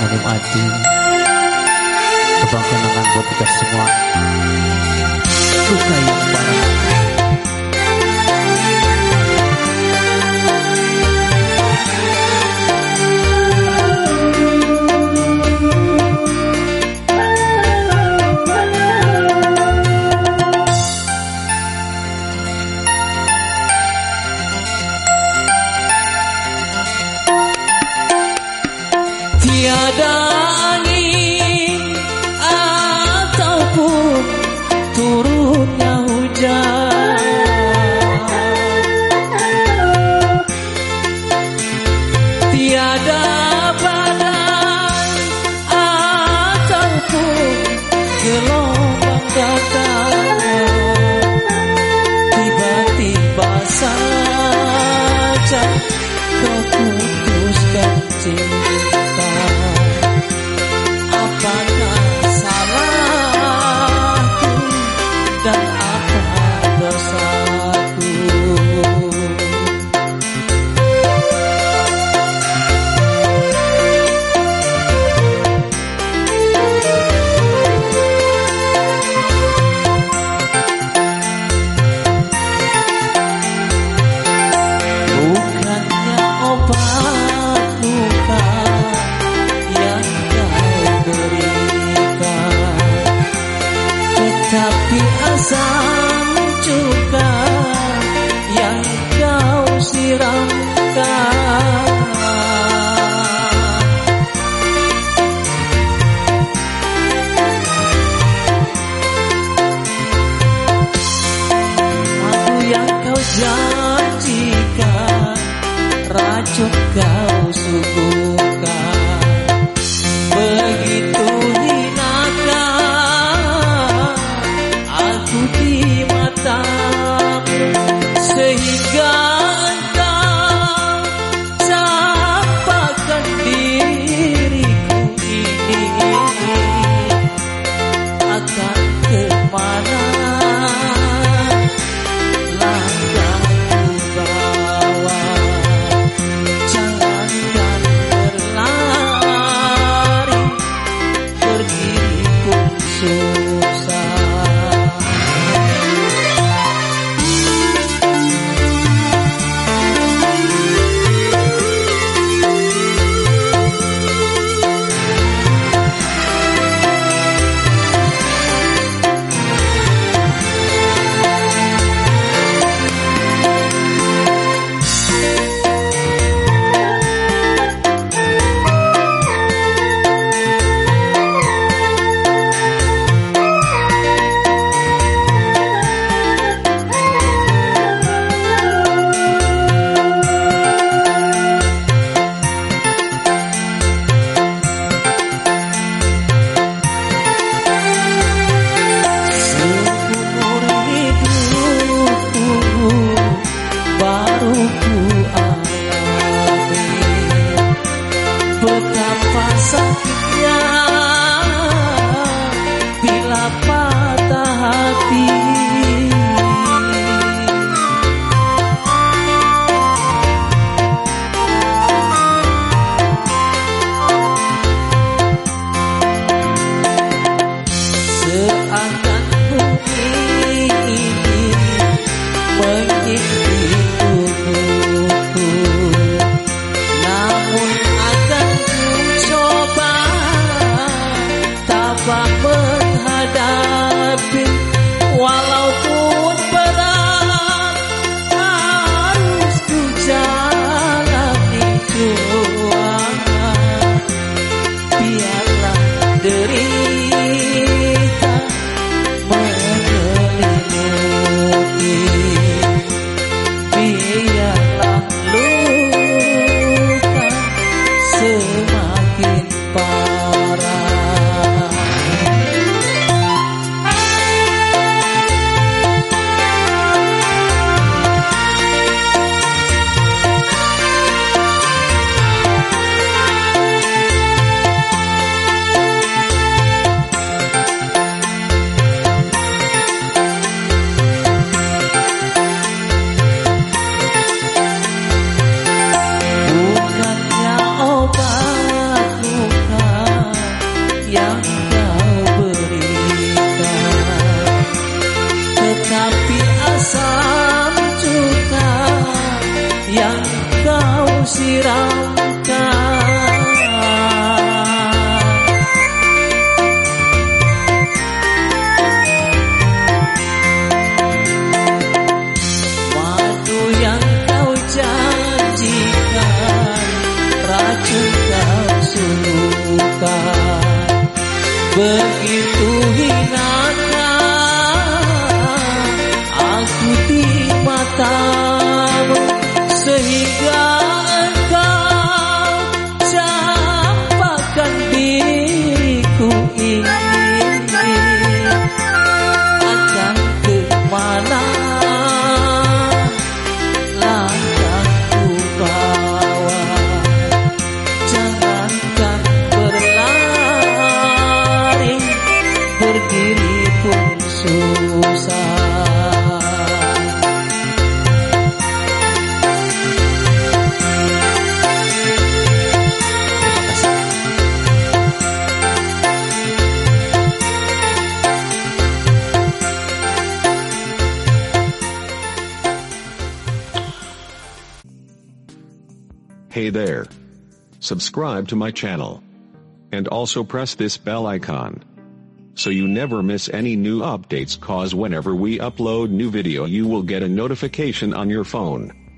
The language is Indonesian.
menikmati Kebang kenangan buat kita semua angin ataupun turunnya hujan. Tiada sorry happy. begitu hilang Hey there. Subscribe to my channel. And also press this bell icon. So you never miss any new updates cause whenever we upload new video you will get a notification on your phone.